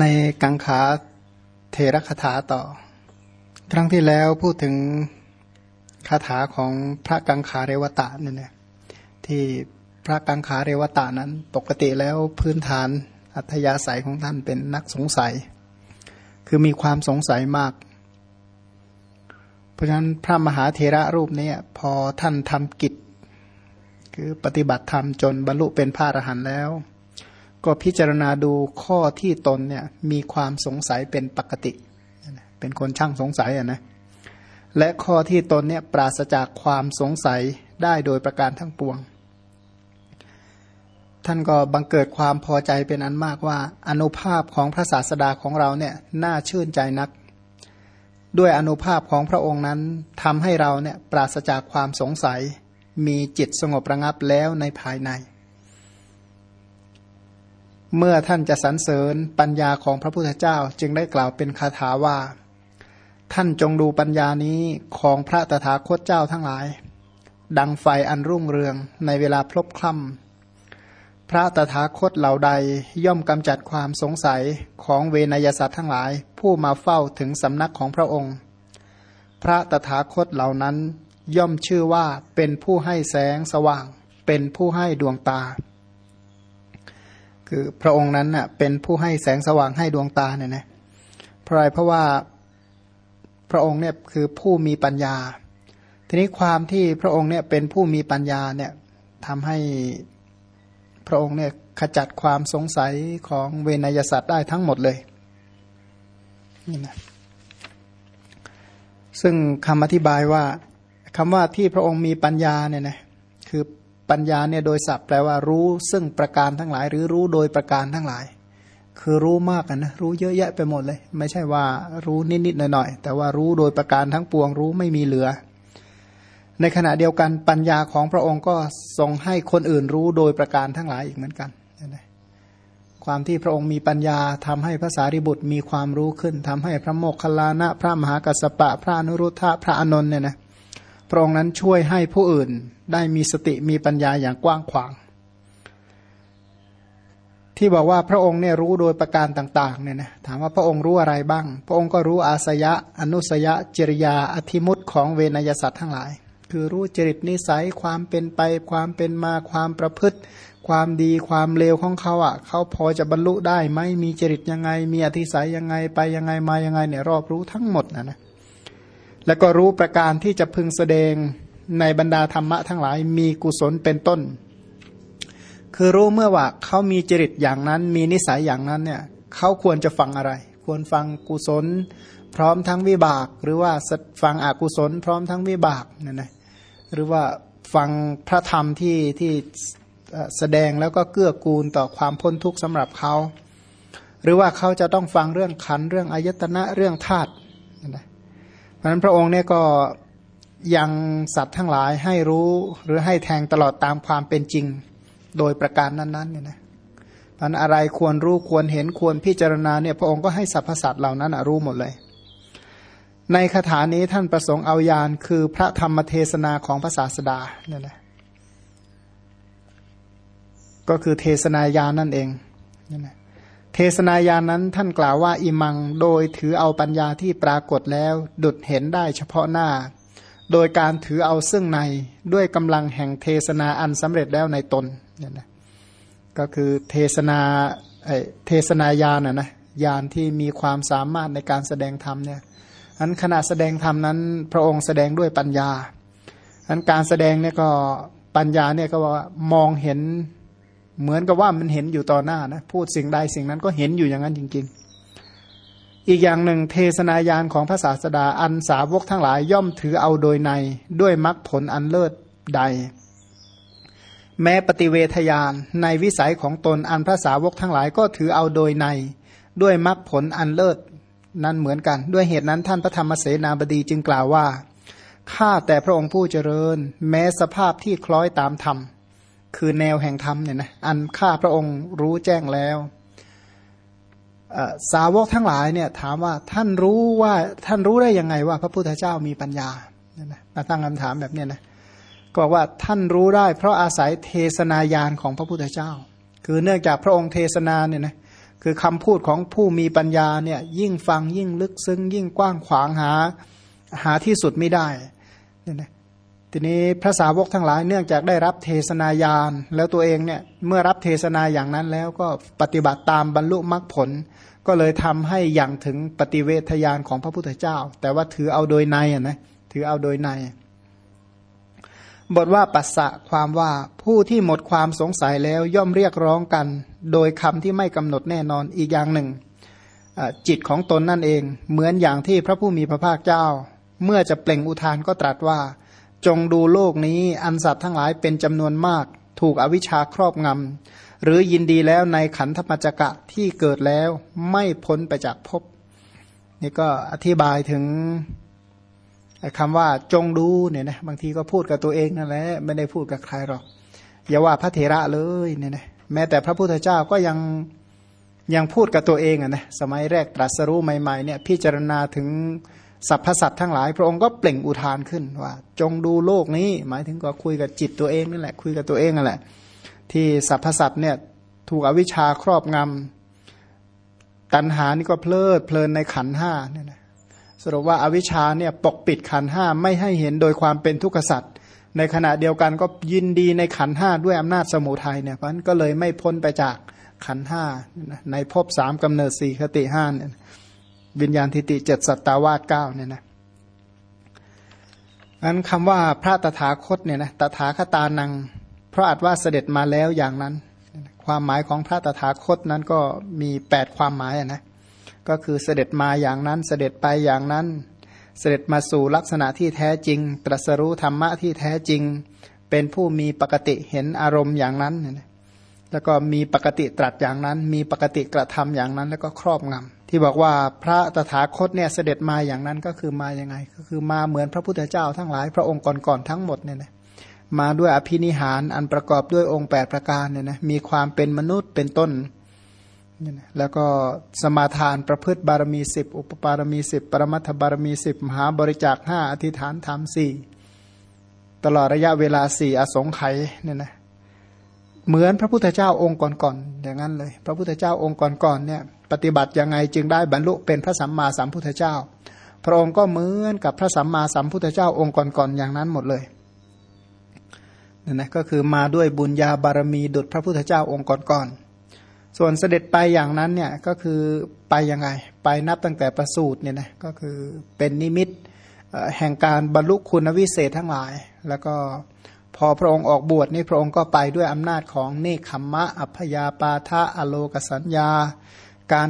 ในกังขาเทระคาถาต่อ ครั้งที่แล้วพูดถึงคาถาของพระกังขาเรวตะเนี่ยนะที่พระกังขาเรวตะนั้น ปกติแล้วพื้นฐานอัธยาศัยของท่านเป็นนักสงสัย คือมีความสงสัยมาก เพราะฉะนั้นพระมหาเทระรูปนี้พอท่านทำกิจ คือปฏิบัติธรรมจนบรรลุเป็นพระอรหันต์แล้ว ก็พิจารณาดูข้อที่ตนเนี่ยมีความสงสัยเป็นปกติ เป็นคนช่างสงสัยอะนะและข้อที่ตนเนี่ยปราศจากความสงสัยได้โดยประการทั้งปวง ท่านก็บังเกิดความพอใจเป็นอันมากว่า อนุภาพของพระศาสดาของเราเนี่ยน่าชื่นใจนัก ด้วยอนุภาพของพระองค์นั้นทำให้เราเนี่ยปราศจากความสงสัย มีจิตสงบระงับแล้วในภายใน เมื่อท่านจะสรรเสริญปัญญาของพระพุทธเจ้าจึงได้กล่าวเป็นคาถาว่า ท่านจงดูปัญญานี้ของพระตถาคตเจ้าทั้งหลาย ดังไฟอันรุ่งเรืองในเวลาพลบคล่ำพระตถาคตเหล่าใดย่อมกำจัดความสงสัยของเวนยสัตว์ทั้งหลาย ผู้มาเฝ้าถึงสำนักของพระองค์ พระตถาคตเหล่านั้นย่อมชื่อว่าเป็นผู้ให้แสงสว่าง เป็นผู้ให้ดวงตา คือพระองค์นั้นน่ะเป็นผู้ให้แสงสว่างให้ดวงตาเนี่ยนะเพราะอะไรเพราะว่าพระองค์เนี่ยคือผู้มีปัญญา ทีนี้ความที่พระองค์เนี่ยเป็นผู้มีปัญญาเนี่ยทำให้พระองค์เนี่ยขจัดความสงสัยของเวนยสัตว์ได้ทั้งหมดเลยนี่นะซึ่งคำอธิบายว่าคำว่าที่พระองค์มีปัญญาเนี่ยนะคือ ปัญญาเนี่ยโดยศัพท์แปลว่ารู้ซึ่งประการทั้งหลาย หรือรู้โดยประการทั้งหลาย คือรู้มากนะรู้เยอะแยะไปหมดเลย ไม่ใช่ว่ารู้นิดๆหน่อยๆแต่ว่ารู้โดยประการทั้งปวงรู้ไม่มีเหลือ ในขณะเดียวกันปัญญาของพระองค์ก็ทรงให้คนอื่นรู้โดยประการทั้งหลายอีกเหมือนกันความที่พระองค์มีปัญญาทำให้พระสารีบุตรมีความรู้ขึ้นทำให้พระโมคคัลลานะ พระมหากัสสปะ พระนุรุทธะพระอนนท์เนี่ยนะพระองค์นั้นช่วยให้ผู้อื่น ได้มีสติมีปัญญาอย่างกว้างขวาง ที่บอกว่าพระองค์เนี่ยรู้โดยประการต่างๆเนี่ยนะถามว่าพระองค์รู้อะไรบ้าง พระองค์ก็รู้อาสยะ อนุสยะจริยา อธิมุตของเวนยสัตว์ทั้งหลาย คือรู้จริตนิสัยความเป็นไป ความเป็นมาความประพฤติ ความดีความเลวของเขาอะ เขาพอจะบรรลุได้ไหมมีจริตยังไง มีอธิสัยยังไงไปยังไงมายังไงเนี่ยรอบรู้ทั้งหมดนะนะแล้วก็รู้ประการที่จะพึงแสดง ในบรรดาธรรมะทั้งหลายมีกุศลเป็นต้น คือรู้เมื่อว่าเขามีจริตอย่างนั้น มีนิสัยอย่างนั้นเนี่ยเขาควรจะฟังอะไร ควรฟังกุศล พร้อมทั้งวิบาก หรือว่าฟังอกุศล พร้อมทั้งวิบากเนี่ยนะหรือว่าฟังพระธรรมที่ที่แสดงแล้วก็เกื้อกูลต่อความพ้นทุกข์สำหรับเขา หรือว่าเขาจะต้องฟังเรื่องขันเรื่องอายตนะเรื่องธาตุนะเพราะนั้นพระองค์เนี่ยก็ ยังสัตว์ทั้งหลายให้รู้หรือให้แทงตลอดตามความเป็นจริงโดยประการนั้นๆเนี่ยนะพันอะไรควรรู้ควรเห็นควรพิจารณาเนี่ยพระองค์ก็ให้สรรพสัตว์เหล่านั้นรู้หมดเลย ในคาถานี้ท่านประสงค์เอายานคือพระธรรมเทศนาของพระศาสดาเนี่ยนะก็คือเทศนายานนั่นเองนี่นะเทศนายานั้นท่านกล่าวว่าอิมังโดยถือเอาปัญญาที่ปรากฏแล้ว ดุดเห็นได้เฉพาะหน้า โดยการถือเอาซึ่งในด้วยกำลังแห่งเทศนาอันสำเร็จแล้วในตนเนี่ยนะก็คือเทศนาเทศนายานนะนะยานที่มีความสามารถในการแสดงธรรมเนี่ยอันขณะแสดงธรรมนั้น พระองค์แสดงด้วยปัญญาอันการแสดงเนี่ยก็ปัญญาเนี่ยก็ว่ามองเห็นเหมือนกับว่ามันเห็นอยู่ต่อหน้านะพูดสิ่งใดสิ่งนั้นก็เห็นอยู่อย่างนั้นจริง ๆ อีกอย่างหนึ่งเทศนายานของพระศาสดาอันสาวกทั้งหลายย่อมถือเอาโดยในด้วยมรรคผลอันเลิศใด แม้ปฏิเวทยานในวิสัยของตนอันพระสาวกทั้งหลายก็ถือเอาโดยใน ด้วยมรรคผลอันเลิศนั้นเหมือนกัน ด้วยเหตุนั้นท่านพระธรรมเสนาบดีจึงกล่าวว่าข้าแต่พระองค์ผู้เจริญ แม้สภาพที่คล้อยตามธรรม คือแนวแห่งธรรมเนี่ยนะอันข้าพระองค์รู้แจ้งแล้ว สาวกทั้งหลายเนี่ยถามว่าท่านรู้ว่าท่านรู้ได้ยังไงว่าพระพุทธเจ้ามีปัญญาเนี่ยนะมาตั้งคำถามแบบเนี้ยนะก็บอกว่าท่านรู้ได้ เพราะอาศัยเทศนายานของพระพุทธเจ้า คือเนื่องจากพระองค์เทศนาเนี่ยนะคือคำพูดของผู้มีปัญญาเนี่ยยิ่งฟังยิ่งลึกซึ้งยิ่งกว้างขวางหาหาที่สุดไม่ได้เนี่ยนะ ทีนี้พระสาวกทั้งหลายเนื่องจากได้รับเทศนายาน แล้วตัวเองเนี่ยเมื่อรับเทศนาอย่างนั้นแล้วก็ปฏิบัติตามบรรลุมรรคผล ก็เลยทำให้อย่างถึงปฏิเวทยานของพระพุทธเจ้า แต่ว่าถือเอาโดยในอะนะถือเอาโดยใน บทว่าปัสสะความว่าผู้ที่หมดความสงสัยแล้วย่อมเรียกร้องกัน โดยคำที่ไม่กำหนดแน่นอนอีกอย่างหนึ่ง จิตของตนนั่นเอง เหมือนอย่างที่พระผู้มีพระภาคเจ้า เมื่อจะเปล่งอุทานก็ตรัสว่า จงดูโลกนี้อันสัตว์ทั้งหลายเป็นจำนวนมาก ถูกอวิชชาครอบงำหรือยินดีแล้วในขันธปัจจกะที่เกิดแล้วไม่พ้นไปจากภพนี่ก็อธิบายถึงคำว่าจงดูเนี่ยนะบางทีก็พูดกับตัวเองนั่นแหละไม่ได้พูดกับใครหรอกอย่าว่าพระเถระเลยเนี่ยนะแม้แต่พระพุทธเจ้าก็ยังยังพูดกับตัวเองอะนะสมัยแรกตรัสรู้ใหม่ๆเนี่ยพิจารณาถึง สรรพสัตว์ทั้งหลาย พระองค์ก็เปล่งอุทานขึ้นว่า จงดูโลกนี้ หมายถึงก็คุยกับจิตตัวเองนั่นแหละ คุยกับตัวเองนั่นแหละ ที่สรรพสัตว์เนี่ยถูกอวิชชาครอบงำตัณหานี่ก็เพลิดเพลินในขันห้าเนี่ยนะสรุปว่าอาวิชชาเนี่ยปกปิดขันห้าไม่ให้เห็นโดยความเป็นทุกขสัตว์ในขณะเดียวกันก็ยินดีในขันห้าด้วยอำนาจสมุทัยเนี่ยเพราะนั้นก็เลยไม่พ้นไปจากขันห้าในภพสามกำเนิดสี่คติห้าเนี่ย วิญญาณทิติเจ็ดสัตตาวาสเก้าเนี่ยนะนั้นคำว่าพระตถาคตเนี่ยนะตถาคตานัง เพราะอาจว่าเสด็จมาแล้วอย่างนั้น ความหมายของพระตถาคตนั้นก็มีแปดความหมายนะก็คือเสด็จมาอย่างนั้นเสด็จไปอย่างนั้น เสด็จมาสู่ลักษณะที่แท้จริง ตรัสรู้ธรรมะที่แท้จริง เป็นผู้มีปกติเห็นอารมณ์อย่างนั้น แล้วก็มีปกติตรัสอย่างนั้น มีปกติกระทำอย่างนั้น แล้วก็ครอบงำ ที่บอกว่าพระตถาคตเนี่ยเสด็จมาอย่างนั้นก็คือมาอย่างไง ก็คือมาเหมือนพระพุทธเจ้าทั้งหลายพระองค์ก่อนๆทั้งหมดเนี่ยนะมาด้วยอภินิหารอันประกอบด้วยองค์ 8 ประการเนี่ยนะมีความเป็นมนุษย์เป็นต้นเนี่ยนะแล้วก็สมาทานประพฤติบารมีสิบอุปปารมีสิบปรมัตถบารมีสิบมหาบริจาคห้าอธิษฐานธรรมสี่ตลอดระยะเวลาสี่อสงไขยเนี่ยนะ เหมือนพระพุทธเจ้าองค์ก่อนๆอย่างนั้นเลย พระพุทธเจ้าองค์ก่อนๆเนี่ยปฏิบัติยังไงจึงได้บรรลุเป็นพระสัมมาสัมพุทธเจ้า พระองค์ก็เหมือนกับพระสัมมาสัมพุทธเจ้าองค์ก่อนๆอย่างนั้นหมดเลยนั่นนะก็คือมาด้วยบุญญาบารมีดุจพระพุทธเจ้าองค์ก่อนๆส่วนเสด็จไปอย่างนั้นเนี่ยก็คือไปยังไง ไปนับตั้งแต่ประสูตรเนี่ยนะก็คือเป็นนิมิตแห่งการบรรลุคุณวิเศษทั้งหลาย แล้วก็ พอพระองค์ออกบวชนี่พระองค์ก็ไปด้วยอำนาจของเนคขมมะ อัพยาปาทะอโลกสัญญา การ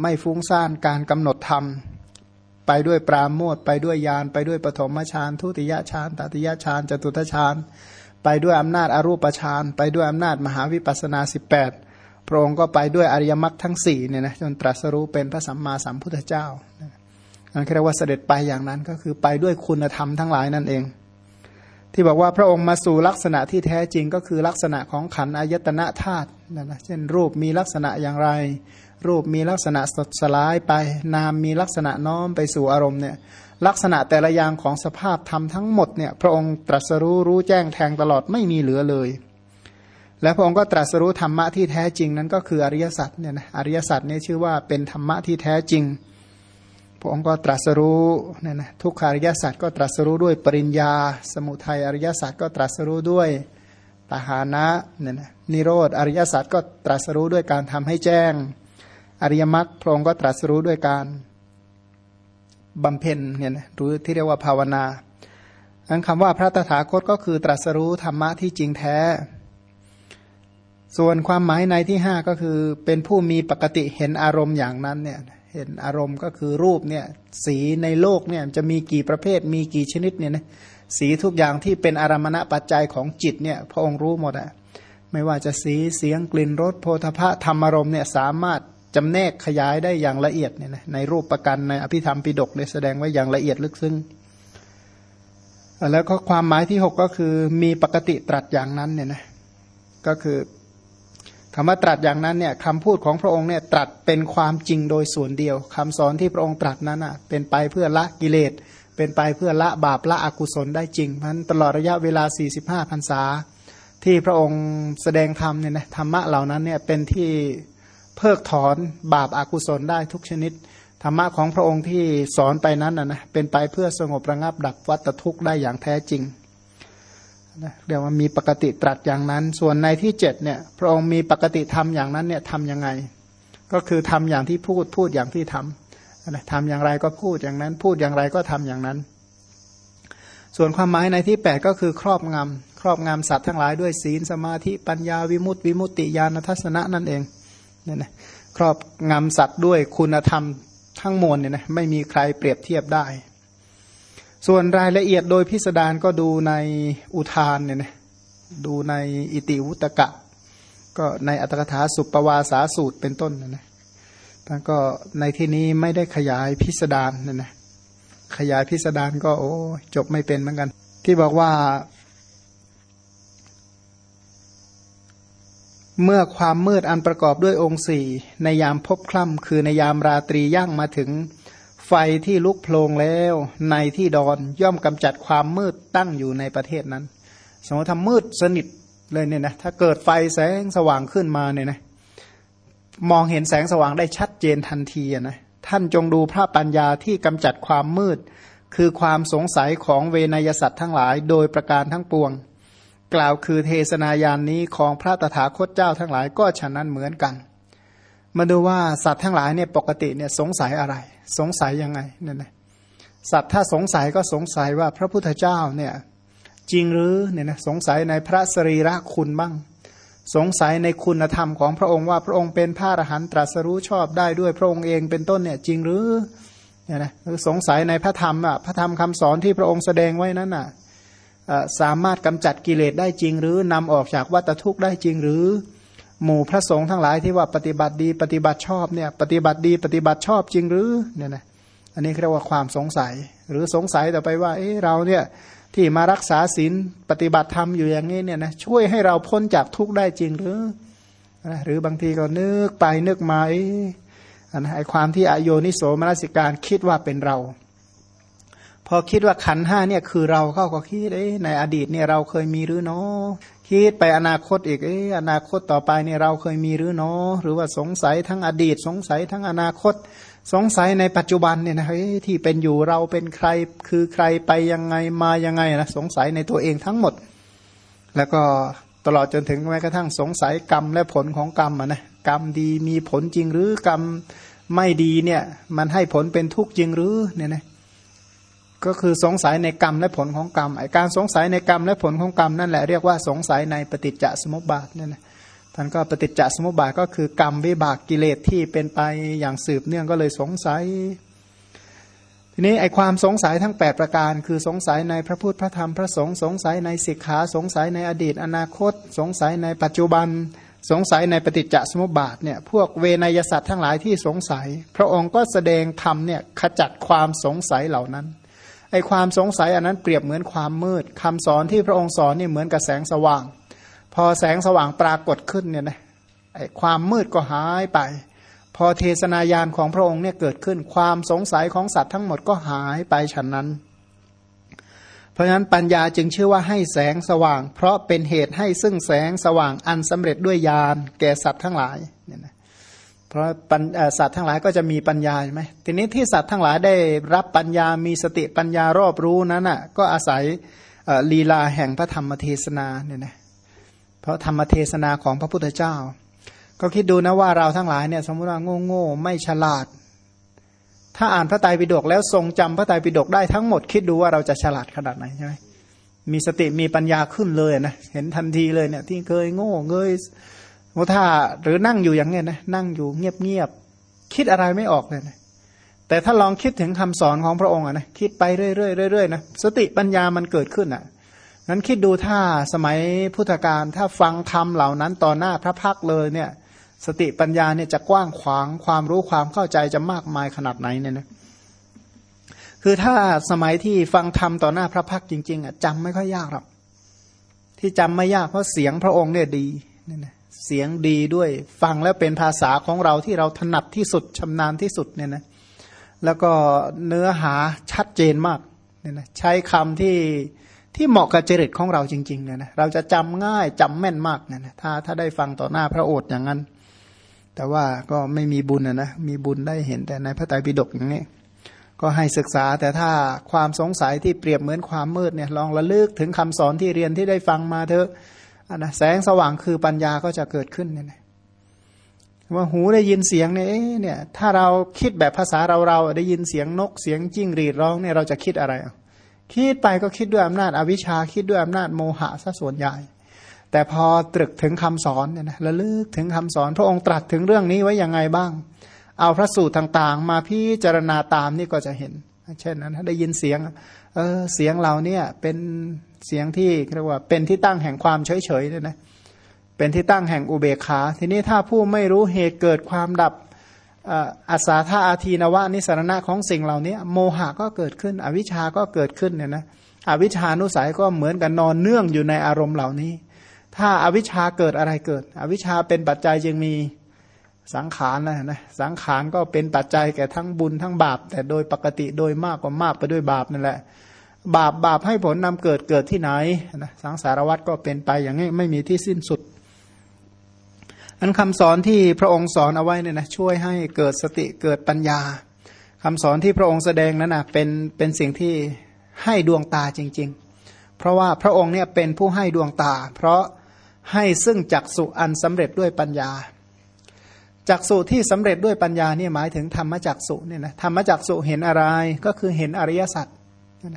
ไม่ฟุ้งซ่านการกำหนดธรรม ไปด้วยปราโมทไปด้วยญาณไปด้วยปฐมฌานทุติยฌานตติยฌานจตุตฌานไปด้วยอำนาจอรูปฌานไปด้วยอำนาจมหาวิปัสนาสิบแปดพระองค์ก็ไปด้วยอริยมรรคทั้งสี่เนี่ยนะจนตรัสรู้เป็นพระสัมมาสัมพุทธเจ้านั่นเรียกว่าเสด็จไปอย่างนั้นก็คือไปด้วยคุณธรรมทั้งหลายนั่นเอง ที่บอกว่าพระองค์มาสู่ลักษณะที่แท้จริงก็คือลักษณะของขันอายตนะธาตุนั่นนะเช่นรูปมีลักษณะอย่างไร รูปมีลักษณะสดสลายไป นามมีลักษณะน้อมไปสู่อารมณ์เนี่ยลักษณะแต่ละอย่างของสภาพธรรมทั้งหมดเนี่ยพระองค์ตรัสรู้รู้แจ้งแทงตลอดไม่มีเหลือเลย และพระองค์ก็ตรัสรู้ธรรมะที่แท้จริงนั้นก็คืออริยสัจเนี่ยนะอริยสัจเนี่ยชื่อว่าเป็นธรรมะที่แท้จริง ระองค์ก็ตรัสรู้เนี่ยนะทุกขาริยสัจก็ตรัสรู้ด้วยปริญญา สมุทัยอริยสัจก็ตรัสรู้ด้วยปหานะเนี่ยนะนิโรธอริยสัจก็ตรัสรู้ด้วยการทำให้แจ้ง อริยมรรคพระองค์ก็ตรัสรู้ด้วยการบำเพ็ญเนี่ยนะหรือที่เรียกว่าภาวนาอันคำว่าพระตถาคตก็คือตรัสรู้ธรรมะที่จริงแท้ ส่วนความหมายในที่ห้าก็คือเป็นผู้มีปกติเห็นอารมณ์อย่างนั้นเนี่ย เห็นอารมณ์ก็คือรูปเนี่ยสีในโลกเนี่ยจะมีกี่ประเภทมีกี่ชนิดเนี่ยนะสีทุกอย่างที่เป็นอารมณะปัจจัยของจิตเนี่ยพระองค์รู้หมดอะไม่ว่าจะสีเสียงกลิ่นรสโพธพะธรรมอารมณ์เนี่ยสามารถจำแนกขยายได้อย่างละเอียดเนี่ยนะในรูปประกันในอภิธรรมปิดกเนี่ยแสดงไว้อย่างละเอียดลึกซึ้งแล้วก็ความหมายที่หกก็คือมีปกติตรัสอย่างนั้นเนี่ยนะก็คือ คำว่าตรัสอย่างนั้นเนี่ยคำพูดของพระองค์เนี่ยตรัสเป็นความจริงโดยส่วนเดียวคำสอนที่พระองค์ตรัสนั้นอะเป็นไปเพื่อละกิเลส เป็นไปเพื่อละบาปละอกุศลได้จริงเพราะตลอดระยะเวลา 45พรรษา ที่พระองค์แสดงธรรมเนี่ยนะธรรมะเหล่านั้นเนี่ยเป็นที่เพิกถอนบาปอากุศลได้ทุกชนิด ธรรมะของพระองค์ที่สอนไปนั้นนะนะเป็นไปเพื่อสงบระงับดับวัตทุกข์ได้อย่างแท้จริง เรียกว่ามีปกติตรัสอย่างนั้น ส่วนในที่เจ็ดเนี่ยพระองค์มีปกติทำอย่างนั้นเนี่ยทำยังไง ก็คือทำอย่างที่พูดพูดอย่างที่ทำนะทำอย่างไรก็พูดอย่างนั้น พูดอย่างไรก็ทำอย่างนั้น ส่วนความหมายในที่แปดก็คือครอบงำครอบงำสัตว์ทั้งหลายด้วยศีลสมาธิปัญญาวิมุตติวิมุตติญาณทัศนะนั่นเองเนี่ยนะครอบงำสัตว์ด้วยคุณธรรมทั้งมวลเนี่ยนะไม่มีใครเปรียบเทียบได้ ส่วนรายละเอียดโดยพิสดารก็ดูในอุทานเนี่ยนะดูในอิติวุตกะ ก็ในอัตถกถาสุปปวาสาสูตรเป็นต้นนะนะท่านก็ในที่นี้ไม่ได้ขยายพิสดารเนี่ยนะขยายพิสดารก็โอ้จบไม่เป็นเหมือนกัน ที่บอกว่า เมื่อความมืดอันประกอบด้วยองค์สี่ในยามพบคล่ำคือในยามราตรีย่างมาถึง ไฟที่ลุกโพลงแล้วในที่ดอนย่อมกำจัดความมืดตั้งอยู่ในประเทศนั้น สมมติทำมืดสนิทเลยเนี่ยนะถ้าเกิดไฟแสงสว่างขึ้นมาเนี่ยนะมองเห็นแสงสว่างได้ชัดเจนทันทีนะท่านจงดูพระปัญญาที่กำจัดความมืด คือความสงสัยของเวนยสัตว์ทั้งหลาย โดยประการทั้งปวง กล่าวคือเทศนายานนี้ของพระตถาคตเจ้าทั้งหลายก็ฉะนั้นเหมือนกัน มาดูว่าสัตว์ทั้งหลายเนี่ยปกติเนี่ยสงสัยอะไร สงสัยยังไงเนี่ยนะสัตว์ถ้าสงสัยก็สงสัยว่าพระพุทธเจ้าเนี่ยจริงหรือเนี่ยนะสงสัยในพระสรีระคุณบ้าง สงสัยในคุณธรรมของพระองค์ว่าพระองค์เป็นพระอรหันตรัสรู้ชอบได้ด้วยพระองค์เองเป็นต้นเนี่ยจริงหรือเนี่ยนะสงสัยในพระธรรมอะพระธรรมคำสอนที่พระองค์แสดงไว้นั้นอะสามารถกำจัดกิเลสได้จริงหรือนำออกจากวัฏทุกข์ได้จริงหรือ หมู่พระสงฆ์ทั้งหลายที่ว่าปฏิบัติดีปฏิบัติชอบเนี่ยปฏิบัติดีปฏิบัติชอบจริงหรือเนี่ยนะอันนี้เรียกว่าความสงสัย หรือสงสัยต่อไปว่าเอ้เราเนี่ยที่มารักษาศีลปฏิบัติธรรมอยู่อย่างนี้เนี่ยนะช่วยให้เราพ้นจากทุกข์ได้จริงหรือหรือบางทีก็นึกไปนึกมาอันไอความที่อโยนิโสมนสิการคิดว่าเป็นเรา พอคิดว่าขันห้าเนี่ยคือเราเข้าก็คิดเอ้ในอดีตเนี่ยเราเคยมีหรือเนาะ คิดไปอนาคตอีกเอออนาคตต่อไปนี่เราเคยมีหรือเนาะหรือว่าสงสัยทั้งอดีต สงสัยทั้งอนาคต สงสัยในปัจจุบันเนี่ยนะเฮ้ยที่เป็นอยู่เราเป็นใครคือใครไปยังไงมายังไงนะสงสัยในตัวเองทั้งหมด แล้วก็ตลอดจนถึงแม้กระทั่งสงสัยกรรมและผลของกรรมนะกรรมดีมีผลจริงหรือกรรมไม่ดีเนี่ย มันให้ผลเป็นทุกข์จริงหรือเนี่ยนะ ก็คือสงสัยในกรรมและผลของกรรมไอการสงสัยในกรรมและผลของกรรมนั่นแหละเรียกว่าสงสัยในปฏิจจสมุปบาทนี่นะท่านก็ปฏิจจสมุปบาทก็คือกรรมวิบากกิเลสที่เป็นไปอย่างสืบเนื่องก็เลยสงสัย ทีนี้ไอความสงสัยทั้ง 8 ประการ คือสงสัยในพระพุทธพระธรรมพระสงฆ์สงสัยในสิกขาสงสัยในอดีตอนาคต สงสัยในปัจจุบัน สงสัยในปฏิจจสมุปบาทเนี่ยพวกเวนยสัตว์ทั้งหลายที่สงสัย พระองค์ก็แสดงธรรมเนี่ยขจัดความสงสัยเหล่านั้น ไอความสงสัยอันนั้นเปรียบเหมือนความมืดคำสอนที่พระองค์สอนนี่เหมือนกับแสงสว่าง พอแสงสว่างปรากฏขึ้นเนี่ยนะไอความมืดก็หายไป พอเทศนายานของพระองค์เนี่ยเกิดขึ้น ความสงสัยของสัตว์ทั้งหมดก็หายไปฉันนั้น เพราะฉะนั้นปัญญาจึงชื่อว่าให้แสงสว่าง เพราะเป็นเหตุให้ซึ่งแสงสว่างอันสำเร็จด้วยญาณแก่สัตว์ทั้งหลายเนี่ยนะ ราะสัตว์ทั้งหลายก็จะมีปัญญาใช่ไหมทีนี้ที่สัตว์ทั้งหลายได้รับปัญญามีสติปัญญารอบรู้นั้นอะก็อาศัยลีลาแห่งพระธรรมเทศนาเนี่ยนะเพราะธรรมเทศนาของพระพุทธเจ้า ก็คิดดูนะว่าเราทั้งหลายเนี่ยสมมติว่าโง่โง่ไม่ฉลาด ถ้าอ่านพระไตรปิฎกแล้วทรงจำพระไตรปิฎกได้ทั้งหมดคิดดูว่าเราจะฉลาดขนาดไหนใช่ไหมมีสติมีปัญญาขึ้นเลยนะเห็นทันทีเลยเนี่ยที่เคยโง่เคย ถ้าหรือนั่งอยู่อย่างเงี้ยนะนั่งอยู่เงียบๆคิดอะไรไม่ออกเลยนะแต่ถ้าลองคิดถึงคำสอนของพระองค์นะคิดไปเรื่อยๆเรื่อยๆนะสติปัญญามันเกิดขึ้นอะนั้นคิดดูถ้าสมัยพุทธกาลถ้าฟังธรรมเหล่านั้นต่อหน้าพระพักเลยเนี่ย สติปัญญาเนี่ยจะกว้างขวางความรู้ความเข้าใจจะมากมายขนาดไหนเนี่ยนะคือถ้าสมัยที่ฟังธรรมต่อหน้าพระพักจริง ๆอะจำไม่ค่อยยากหรอกที่จำไม่ยากเพราะเสียงพระองค์เนี่ยดีเนี่ยนะ เสียงดีด้วย ฟังแล้วเป็นภาษาของเราที่เราถนัดที่สุดชำนาญที่สุดเนี่ยนะแล้วก็เนื้อหาชัดเจนมากเนี่ยนะใช้คำที่ที่เหมาะกับจริตของเราจริงๆเนี่ยนะเราจะจำง่ายจำแม่นมากเนี่ยนะถ้าถ้าได้ฟังต่อหน้าพระโอษฐ์อย่างนั้น แต่ว่าก็ไม่มีบุญนะนะมีบุญได้เห็นแต่ในพระไตรปิฎกอย่างนี้ก็ให้ศึกษาแต่ถ้าความสงสัยที่เปรียบเหมือนความมืดเนี่ยลองระลึกถึงคำสอนที่เรียนที่ได้ฟังมาเถอะ นะแสงสว่างคือปัญญาก็จะเกิดขึ้นเนี่ยว่าหูได้ยินเสียงเนี่ยเนี่ยถ้าเราคิดแบบภาษาเราเราได้ยินเสียงนกเสียงจิ้งหรีดร้องเนี่ยเราจะคิดอะไรคิดไปก็คิดด้วยอำนาจอวิชชาคิดด้วยอำนาจโมหะซะส่วนใหญ่ แต่พอตรึกถึงคำสอนเนี่ยนะระลึกถึงคำสอน พระองค์ตรัสถึงเรื่องนี้ไว้ยังไงบ้าง เอาพระสูตรต่างๆ มาพิจารณาตามนี่ก็จะเห็น เช่นนั้นได้ยินเสียงเออเสียงเราเนี่ยเป็น เสียงที่เรียกว่าเป็นที่ตั้งแห่งความเฉยๆเนี่ยนะเป็นที่ตั้งแห่งอุเบกขา ทีนี้ถ้าผู้ไม่รู้เหตุเกิดความดับอัศาธาอาทีนวะนิสรณะของสิ่งเหล่านี้ โมหะก็เกิดขึ้น อวิชาก็เกิดขึ้นเนี่ยนะอวิชานุสัยก็เหมือนกันนอนเนื่องอยู่ในอารมณ์เหล่านี้ ถ้าอาวิชาเกิดอะไรเกิด อวิชาเป็นปัจจัยจึงมีสังขารนะนะสังขารก็เป็นปัจจัยแก่ทั้งบุญทั้งบาป แต่โดยปกติโดยมากกว่ามากไปด้วยบาปนั่นแหละ บาปบาปให้ผลนำเกิดเกิดที่ไหนนะสังสารวัตรก็เป็นไปอย่างนี้ไม่มีที่สิ้นสุด อันคำสอนที่พระองค์สอนเอาไว้เนี่ยนะช่วยให้เกิดสติเกิดปัญญาคำสอนที่พระองค์แสดงนั้นนะเป็นเป็นสิ่งที่ให้ดวงตาจริง ๆ เพราะว่าพระองค์เนี่ยเป็นผู้ให้ดวงตา เพราะให้ซึ่งจักสุอันสำเร็จด้วยปัญญาจักสุที่สำเร็จด้วยปัญญาเนี่ยหมายถึงธรรมจักสุเนี่ยนะธรรมจักสุเห็นอะไรก็คือเห็นอริยสัจ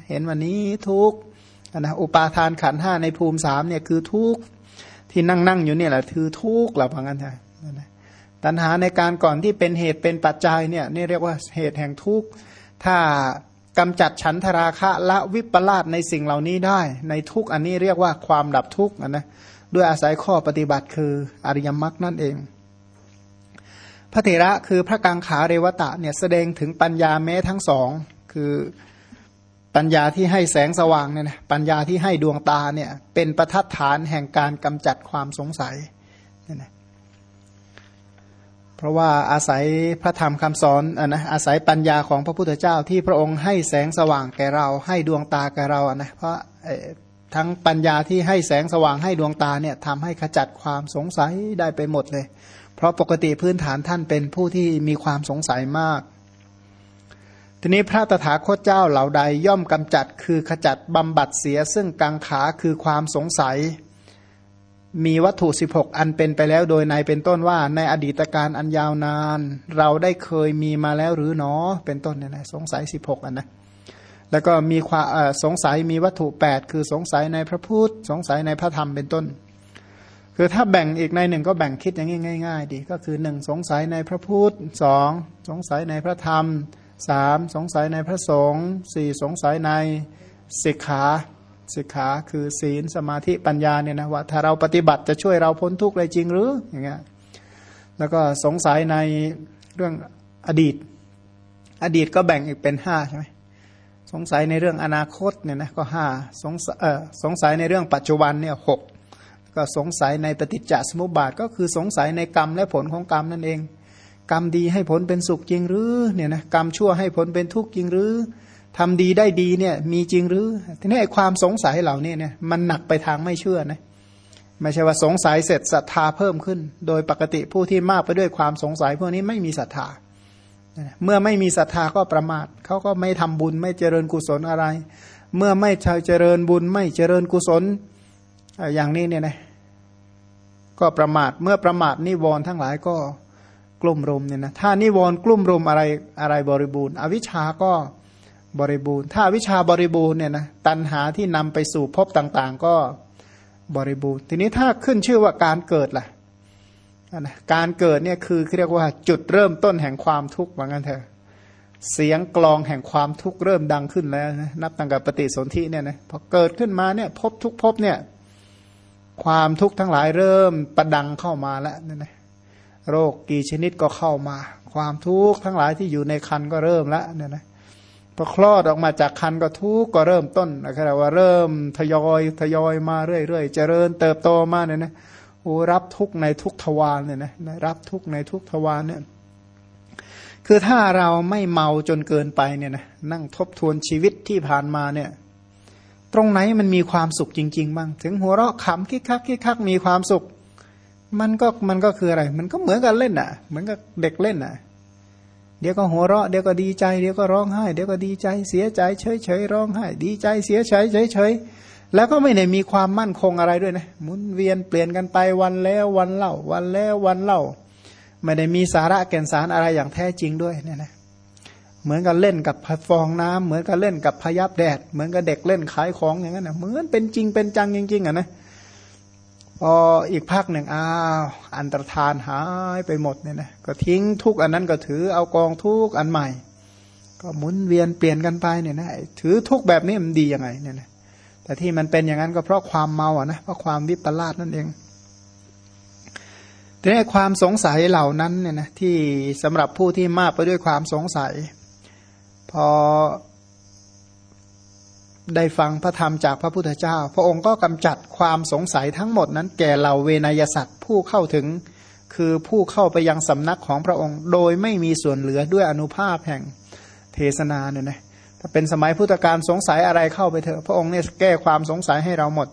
เห็นวันนี้ทุกนะอุปาทานขันห้าในภูมิสามเนี่ยคือทุกที่นั่งนั่งอยู่เนี่ยแหละคือทุกข์เราพังกันใช่ตัณหาในการก่อนที่เป็นเหตุเป็นปัจจัยเนี่ยนี่เรียกว่าเหตุแห่งทุกข์ถ้ากำจัดฉันทราคะละวิปลาสในสิ่งเหล่านี้ได้ ในทุกอันนี้เรียกว่าความดับทุกข์นะด้วยอาศัยข้อปฏิบัติคืออริยมรรคนั่นเอง พระเถระคือพระกังขาเรวตะเนี่ยแสดงถึงปัญญาแม้ทั้งสอง คือ ปัญญาที่ให้แสงสว่างเนี่ยนะปัญญาที่ให้ดวงตาเนี่ยเป็นประทัดฐานแห่งการกำจัดความสงสัยเนี่ยนะเพราะว่าอาศัยพระธรรมคำสอนอะนะอาศัยปัญญาของพระพุทธเจ้าที่พระองค์ให้แสงสว่างแก่เรา ให้ดวงตาแก่เราอะนะเพราะทั้งปัญญาที่ให้แสงสว่างให้ดวงตาเนี่ยทำให้ขจัดความสงสัยได้ไปหมดเลย เพราะปกติพื้นฐานท่านเป็นผู้ที่มีความสงสัยมาก ทีนี้พระตถาคตเจ้าเหล่าใดย่อมกำจัดคือขจัดบำบัดเสียซึ่งกังขาคือความสงสัย มีวัตถุ 16 อันเป็นไปแล้วโดยในเป็นต้นว่าในอดีตการอันยาวนาน เราได้เคยมีมาแล้วหรือหนอ เป็นต้นเนี่ยนะสงสัย 16 อันนะแล้วก็มีความสงสัยมีวัตถุ 8 คือสงสัยในพระพุทธสงสัยในพระธรรมเป็นต้น คือถ้าแบ่งอีกในหนึ่งก็แบ่งคิดอย่างง่ายๆดีก็คือหนึ่งสงสัยในพระพุทธสองสงสัยในพระธรรม สามสงสัยในพระสงฆ์สี่สงสัยในสิกขาสิกขาคือศีลสมาธิปัญญาเนี่ยนะว่าถ้าเราปฏิบัติจะช่วยเราพ้นทุกข์เลยจริงหรืออย่างเงี้ยแล้วก็สงสัยในเรื่องอดีต อดีตก็แบ่งอีกเป็นห้าใช่ไหมสงสัยในเรื่องอนาคตเนี่ยนะก็ห้าสงเออสงสัยในเรื่องปัจจุบันเนี่ยหกก็สงสัยในปฏิจจสมุปบาทก็คือสงสัยในกรรมและผลของกรรมนั่นเอง กรรมดีให้ผลเป็นสุขจริงหรือเนี่ยนะกรรมชั่วให้ผลเป็นทุกข์จริงหรือทำดีได้ดีเนี่ยมีจริงหรือทีนี้ไอ้ความสงสัยเหล่านี้เนี่ยมันหนักไปทางไม่เชื่อนะไม่ใช่ว่าสงสัยเสร็จศรัทธาเพิ่มขึ้น โดยปกติผู้ที่มากไปด้วยความสงสัยพวกนี้ไม่มีศรัทธาเมื่อไม่มีศรัทธาก็ประมาทเขาก็ไม่ทำบุญไม่เจริญกุศลอะไร เมื่อไม่เจริญบุญไม่เจริญกุศลอย่างนี้เนี่ยนะก็ประมาทเมื่อประมาทนิวรณ์ทั้งหลายก็ กลุ่มรุมเนี่ยนะถ้านิวรณ์กลุ่มรุมอะไรอะไรบริบูรณ์ อวิชาก็บริบูรณ์ ถ้าวิชาบริบูรณ์เนี่ยนะตัณหาที่นำไปสู่ภพต่างๆ ก็บริบูรณ์ ทีนี้ถ้าขึ้นชื่อว่าการเกิดล่ะนะการเกิดเนี่ยคือเรียกว่าจุดเริ่มต้นแห่งความทุกข์ว่างั้นเถอะเสียงกลองแห่งความทุกข์เริ่มดังขึ้นแล้วนะนับตั้งแต่ปฏิสนธิเนี่ยนะพอเกิดขึ้นมาเนี่ยพบทุกพบเนี่ย ความทุกข์ทั้งหลายเริ่มประดังเข้ามาแล้วนี่นะ โรคกี่ชนิดก็เข้ามา ความทุกข์ทั้งหลายที่อยู่ในคันก็เริ่มแล้วเนี่ยนะพอคลอดออกมาจากคันก็ทุกข์ก็เริ่มต้นนะครับว่าเริ่มทยอยทยอยมาเรื่อยๆเจริญเติบโตมาเนี่ยนะโอ้รับทุกในทุกทวารเนี่ยนะรับทุกในทุกทวารเนี่ยคือถ้าเราไม่เมาจนเกินไปเนี่ยนะนั่งทบทวนชีวิตที่ผ่านมาเนี่ยตรงไหนมันมีความสุขจริง ๆ บ้าง ถึงหัวเราะขำคิกคักคิกคักมีความสุข มันก็มันก็คืออะไร มันก็เหมือนกันเล่นอะ เหมือนกับเด็กเล่นอะ เดี๋ยวก็หัวเราะ เดี๋ยวก็ดีใจ เดี๋ยวก็ร้องไห้ เดี๋ยวก็ดีใจ เสียใจ เฉยเฉยร้องไห้ ดีใจ เสียใจเฉยเฉยแล้วก็ไม่ได้มีความมั่นคงอะไรด้วยนะ หมุนเวียนเปลี่ยนกันไปวันแล้ววันเล่า วันแล้ววันเล่า ไม่ได้มีสาระแก่นสารอะไรอย่างแท้จริงด้วยเนี่ยนะ เหมือนกับเล่นกับฟองน้ำเหมือนกับเล่นกับพยับแดด เหมือนกับเด็กเล่นขายของอย่างนั้นนะเหมือนเป็นจริงเป็นจังจริงๆอะนะ พออีกพักหนึ่งอ้าวอันตรธานหายไปหมดเนี่ยนะก็ทิ้งทุกอันนั้นก็ถือเอากองทุกอันใหม่ ก็หมุนเวียนเปลี่ยนกันไปเนี่ยนะถือทุกแบบนี้มันดียังไงเนี่ยนะแต่ที่มันเป็นอย่างนั้นก็เพราะความเมาอะนะเพราะความวิปลาสนั่นเองทีนี้ความสงสัยเหล่านั้นเนี่ยนะที่สำหรับผู้ที่มากไปด้วยความสงสัย พอ ได้ฟังพระธรรมจากพระพุทธเจ้า พระองค์ก็กำจัดความสงสัยทั้งหมดนั้นแก่เหล่าเวนยสัตว์ผู้เข้าถึง คือผู้เข้าไปยังสำนักของพระองค์ โดยไม่มีส่วนเหลือด้วยอนุภาพแห่งเทศนาเนี่ยนะถ้าเป็นสมัยพุทธกาลสงสัยอะไรเข้าไปเถอะพระองค์เนี่ยแก้ความสงสัยให้เราหมด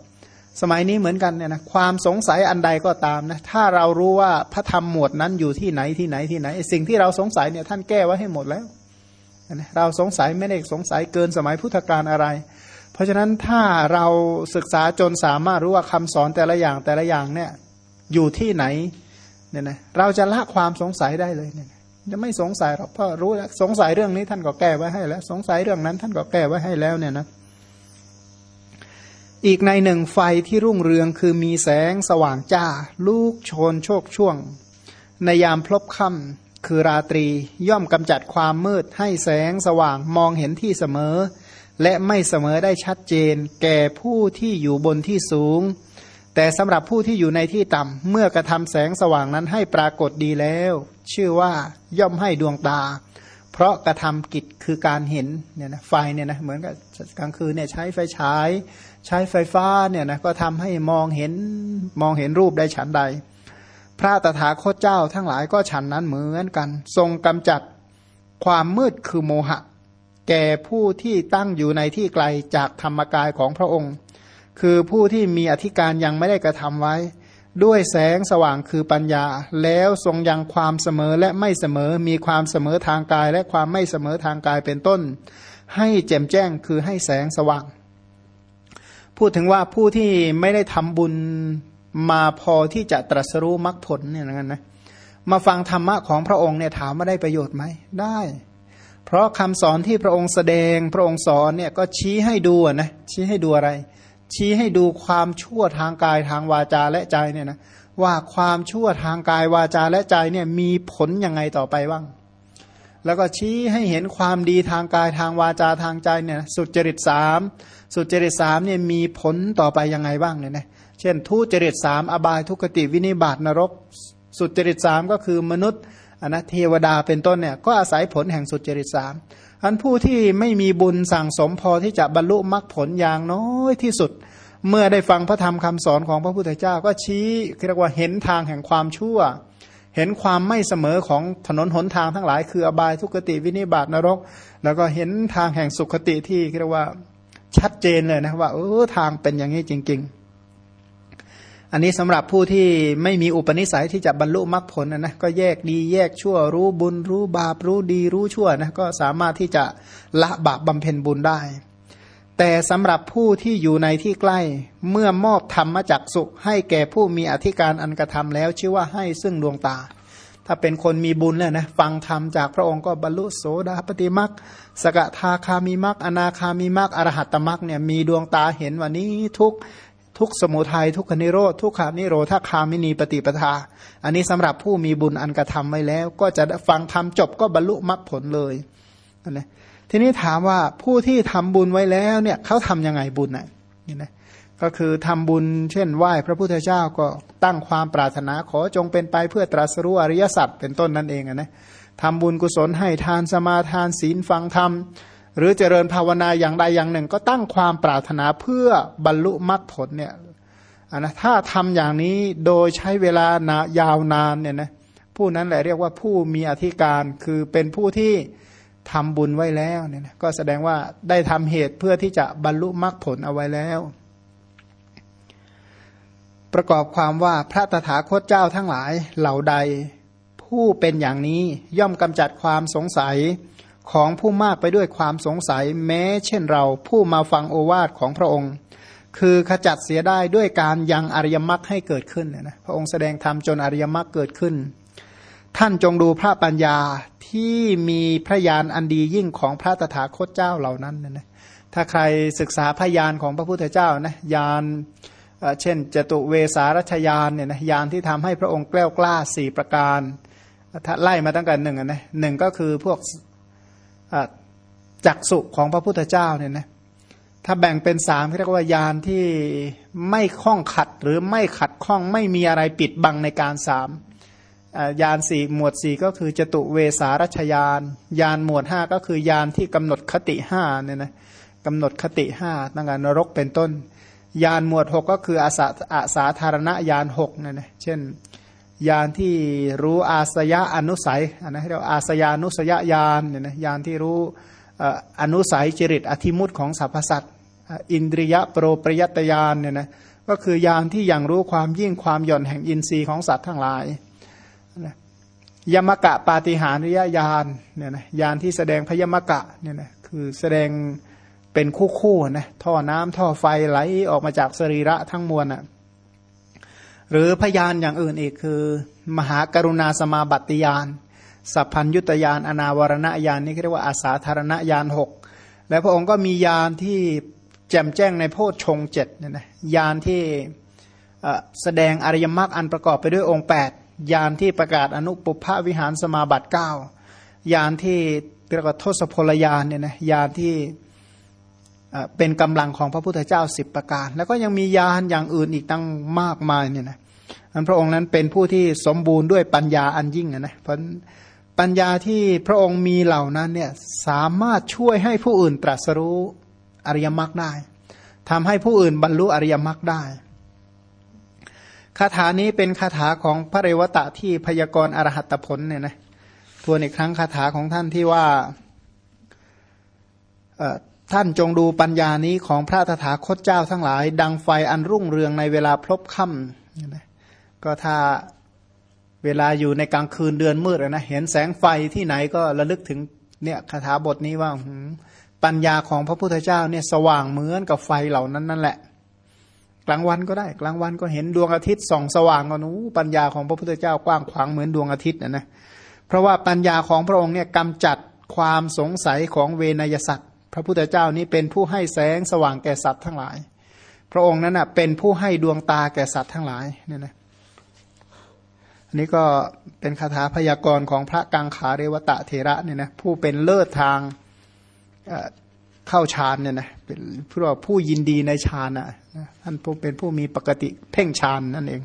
สมัยนี้เหมือนกันเนี่ยนะความสงสัยอันใดก็ตามนะถ้าเรารู้ว่าพระธรรมหมวดนั้นอยู่ที่ไหนที่ไหนที่ไหน สิ่งที่เราสงสัยเนี่ยท่านแก้ไว้ให้หมดแล้วเราสงสัยไม่ได้สงสัยเกินสมัยพุทธกาลอะไร เพราะฉะนั้นถ้าเราศึกษาจนสามารถรู้ว่าคำสอนแต่ละอย่างแต่ละอย่างเนี่ยอยู่ที่ไหนเนี่ยนะเราจะละความสงสัยได้เลยเนี่ยจะไม่สงสัยหรอกเพราะรู้แล้วสงสัยเรื่องนี้ท่านก็แก้ไว้ให้แล้ว สงสัยเรื่องนั้นท่านก็แก้ไว้ให้แล้วเนี่ยนะอีกในหนึ่งไฟที่รุ่งเรืองคือมีแสงสว่างจ้า ลูกโชนโชคช่วง ในยามพลบค่ำคือราตรีย่อมกำจัดความมืดให้แสงสว่างมองเห็นที่เสมอ และไม่เสมอได้ชัดเจน แก่ผู้ที่อยู่บนที่สูง แต่สำหรับผู้ที่อยู่ในที่ต่ำเมื่อกระทำแสงสว่างนั้นให้ปรากฏดีแล้ว ชื่อว่าย่อมให้ดวงตา เพราะกระทำกิจคือการเห็นเนี่ยนะไฟเนี่ยนะเหมือนกับกลางคืนเนี่ยใช้ไฟฉายใช้ไฟฟ้าเนี่ยนะก็ทำให้มองเห็นมองเห็นรูปได้ฉันใด พระตถาคตเจ้าทั้งหลายก็ฉันนั้นเหมือนกัน ทรงกำจัดความมืดคือโมหะ แก่ผู้ที่ตั้งอยู่ในที่ไกลจากธรรมกายของพระองค์ คือผู้ที่มีอธิการยังไม่ได้กระทำไว้ ด้วยแสงสว่างคือปัญญา แล้วทรงยังความเสมอและไม่เสมอมีความเสมอทางกาย และความไม่เสมอทางกายเป็นต้น ให้แจ่มแจ้งคือให้แสงสว่าง พูดถึงว่าผู้ที่ไม่ได้ทำบุญมาพอที่จะตรัสรู้มรรคผลเนี่ยนะนะมาฟังธรรมะของพระองค์เนี่ยถามว่าได้ประโยชน์ไหมได้ เพราะคำสอนที่พระองค์แสดงพระองค์สอนเนี่ยก็ชี้ให้ดูนะชี้ให้ดูอะไร ชี้ให้ดูความชั่วทางกายทางวาจาและใจเนี่ยนะว่าความชั่วทางกายวาจาและใจเนี่ยมีผลยังไงต่อไปบ้าง แล้วก็ชี้ให้เห็นความดีทางกายทางวาจาทางใจเนี่ยสุจริตสามสุจริตสามเนี่ยมีผลต่อไปยังไงบ้างเนี่ยนะเช่น ทุจริตสามอบายทุกติวินิบาตนรก สุจริตสามก็คือมนุษย์ อนนะเทวดาเป็นต้นเนี่ยก็อาศัยผลแห่งสุจริตสามอันผู้ที่ไม่มีบุญสั่งสมพอที่จะบรรลุมรรคผลอย่างน้อยที่สุด เมื่อได้ฟังพระธรรมคำสอนของพระพุทธเจ้าก็ชี้เรียกว่าเห็นทางแห่งความชั่ว เห็นความไม่เสมอของถนนหนทางทั้งหลาย คืออบายทุกติวินิบาตนรก แล้วก็เห็นทางแห่งสุขติที่เรียกว่าชัดเจนเลยนะว่าเออทางเป็นอย่างนี้จริง ๆ อันนี้สำหรับผู้ที่ไม่มีอุปนิสัยที่จะบรรลุมรรคผลนะนะก็แยกดีแยกชั่วรู้บุญรู้บาปรู้ดีรู้ชั่วนะก็สามารถที่จะละบาปบำเพ็ญบุญได้ แต่สำหรับผู้ที่อยู่ในที่ใกล้เมื่อมอบธรรมจักสุให้แก่ผู้มีอธิการอันกระทำแล้ว ชื่อว่าให้ซึ่งดวงตา ถ้าเป็นคนมีบุญแล้วนะฟังธรรมจากพระองค์ก็บรรลุโสดาปฏิมักสกทาคามีมักอนาคามีมักอรหัตตมักเนี่ยมีดวงตาเห็นวันนี้ทุก ทุกสมุทัยทุกขนิโรธทุกขานิโรธาคามินีปฏิปทา อันนี้สำหรับผู้มีบุญอันกระทำไว้แล้ว ก็จะฟังทำจบก็บรรลุมรรคผลเลยนะทีนี้ถามว่าผู้ที่ทำบุญไว้แล้วเนี่ยเขาทํำยังไงบุญน่ะนี่นะก็คือทำบุญเช่นไหว้พระพุทธเจ้าก็ตั้งความปรารถนาขอจงเป็นไปเพื่อตรัสรู้อริยสัจเป็นต้นนั่นเองนะทำบุญกุศลให้ทานสมาทานศีลฟังธรรม หรือเจริญภาวนาอย่างใดอย่างหนึ่ง ก็ตั้งความปรารถนาเพื่อบรรลุมรรคผลเนี่ยนะถ้าทำอย่างนี้โดยใช้เวลานายาวนานเนี่ยนะผู้นั้นแหละเรียกว่าผู้มีอธิการคือเป็นผู้ที่ทำบุญไว้แล้วเนี่ยนะก็แสดงว่าได้ทำเหตุเพื่อที่จะบรรลุมรรคผลเอาไว้แล้ว ประกอบความว่าพระตถาคตเจ้าทั้งหลายเหล่าใด ผู้เป็นอย่างนี้ย่อมกำจัดความสงสัย ของผู้มากไปด้วยความสงสัยแม้เช่นเราผู้มาฟังโอวาทของพระองค์ คือขจัดเสียได้ด้วยการยังอริยมรรคให้เกิดขึ้นนะพระองค์แสดงธรรมจนอริยมรรคเกิดขึ้น ท่านจงดูพระปัญญาที่มีพระญาณอันดียิ่งของพระตถาคตเจ้าเหล่านั้นนะถ้าใครศึกษาพยานของพระพุทธเจ้านะยานเช่นจตุเวสารัชยานเนี่ยนะยานที่ทำให้พระองค์แกล้วกล้าสี่ประการถ้าไล่มาตั้งแต่หนึ่งนะหนึ่งก็คือพวก จักสุของพระพุทธเจ้าเนี่ยนะถ้าแบ่งเป็นสามเรียกว่ายานที่ไม่ข้องขัดหรือไม่ขัดข้องไม่มีอะไรปิดบังในการสามยานสี่หมวดสี่ก็คือจตุเวสารัชยาน ยานหมวดห้าก็คือยานที่กำหนดคติห้าเนี่ยนะกำหนดคติห้าตั้งแต่นรกเป็นต้น ยานหมวดหกก็คืออาสาอาสาธารณยานหกเนี่ยนะเช่น ยานที่รู้อาสยะอนุสัยอันนะเรียกอาสยานุสยญาณเนี่ยนะยานที่รู้อนุสัยจริตอธิมุตของสรรพสัตว์อินทรียะโปรปริยตยานเนี่ยนะก็คือยานที่ยังรู้ความยิ่งความหย่อนแห่งอินทรีย์ของสัตว์ทั้งหลายยมกะปาฏิหาริยญาณเนี่ยนะยานที่แสดงพยมกะเนี่ยนะคือแสดงเป็นคู่คู่นะท่อน้ำท่อไฟไหลออกมาจากสรีระทั้งมวลอะ หรือพยานอย่างอื่นอีกคือ มหากรุณาสมาบัติยานสัพพัญยุตยานอนาวรณญาณนี่เรียกว่าอาสาธารณญาณหกและพระองค์ก็มียานที่แจ่มแจ้งในโพชฌงเจ็ดเนี่ยนะยานที่แสดงอริยมรรคอันประกอบไปด้วยองค์ 8 ยานที่ประกาศอนุปุพวิหารสมาบัติ 9 ยานที่เรียกว่าทศพลยานเนี่ยนะยานที่ เป็นกำลังของพระพุทธเจ้าสิบประการ แล้วก็ยังมียานอย่างอื่นอีกตั้งมากมายเนี่ยนะอันพระองค์นั้นเป็นผู้ที่สมบูรณ์ด้วยปัญญาอันยิ่งนะเพราะปัญญาที่พระองค์มีเหล่านั้นเนี่ยสามารถช่วยให้ผู้อื่นตรัสรู้อริยมรรคได้ทำให้ผู้อื่นบรรลุอริยมรรคได้คาถานี้เป็นคาถาของพระเรวตะที่พยากรณ์อรหัตผลเนี่ยนะทวนอีกครั้งคาถาของท่านที่ว่า ท่านจงดูปัญญานี้ของพระตถาคตเจ้าทั้งหลาย ดังไฟอันรุ่งเรืองในเวลาพลบค่ำก็ถ้าเวลาอยู่ในกลางคืนเดือนมืดนะเห็นแสงไฟที่ไหนก็ระลึกถึงเนี่ยคาถาบทนี้ว่าปัญญาของพระพุทธเจ้าเนี่ยสว่างเหมือนกับไฟเหล่านั้นนั่นแหละ กลางวันก็ได้ กลางวันก็เห็นดวงอาทิตย์ส่องสว่างก็นู้ปัญญาของพระพุทธเจ้ากว้างขวางเหมือนดวงอาทิตย์นะนะเพราะว่าปัญญาของพระองค์เนี่ยกำจัดความสงสัยของเวนยสัตว์ พระพุทธเจ้านี้เป็นผู้ให้แสงสว่างแก่สัตว์ทั้งหลาย พระองค์นั้นนะเป็นผู้ให้ดวงตาแก่สัตว์ทั้งหลายเนี่ยนะอันนี้ก็เป็นคาถาพยากรณ์ของพระกังขาเรวตะเทระเนี่ยนะผู้เป็นเลิศทางเข้าฌานเนี่ยนะเป็นผู้ผู้ยินดีในฌานอะท่านผู้เป็นผู้มีปกติเพ่งฌานนั่นเอง